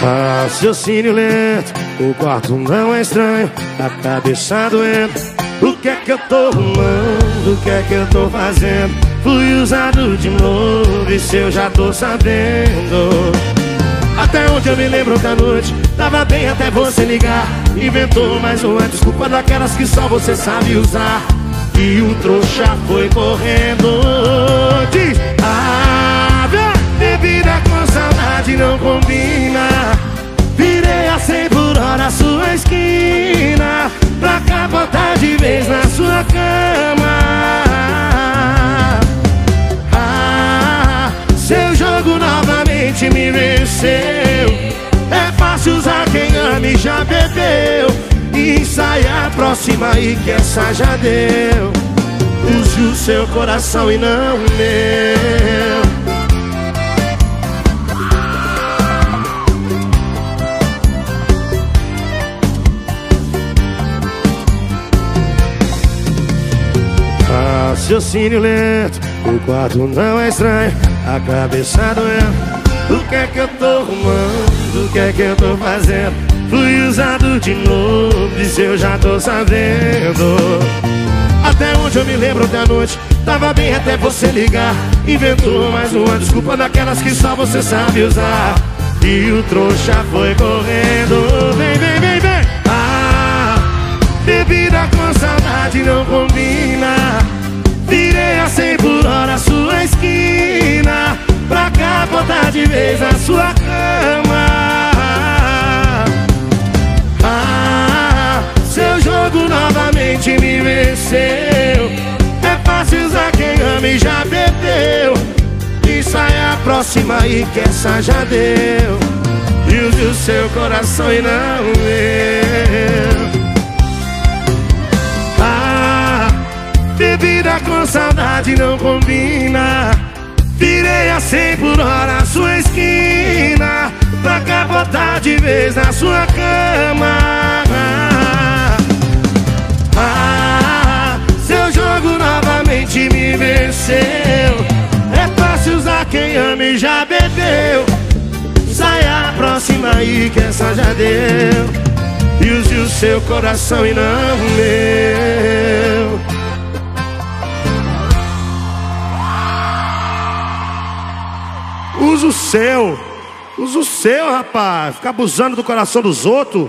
Raciocínio lento, o quarto não é estranho, a cabeça doendo. O que é que eu tô arrumando? O que é que eu tô fazendo? Fui usado de novo, se eu já tô sabendo. Até onde eu me lembro da noite, tava bem até você ligar. Inventou mais uma desculpa daquelas que só você sabe usar. E o trouxa foi correndo. Venceu. É fácil usar quem ama e já bebeu. E sai a próxima e que essa já deu. Use o seu coração e não o meu. Raciocínio lento, o quarto não é estranho, a cabeça doendo. O que é que eu tô arrumando? O que é que eu tô fazendo? Fui usado de novo, e eu já tô sabendo. Até onde eu me lembro da noite, tava bem até você ligar. Inventou mais uma desculpa daquelas que só você sabe usar. E o trouxa foi correndo. Vem, vem, vem, vem. De vez a sua cama. Ah, seu jogo novamente me venceu. É fácil usar quem ama e já bebeu E sai a próxima e que essa já deu. E use o seu coração e não meu Bebida com saudade não combina 100 por hora a sua esquina Pra capotar de vez na sua cama. Ah, Seu jogo novamente me venceu. É fácil usar quem ama e já bebeu. Sai a próxima aí que essa já deu. E use o seu coração e não o meu Usa o seu. Usa o seu, rapaz. Ficar abusando do coração dos outros.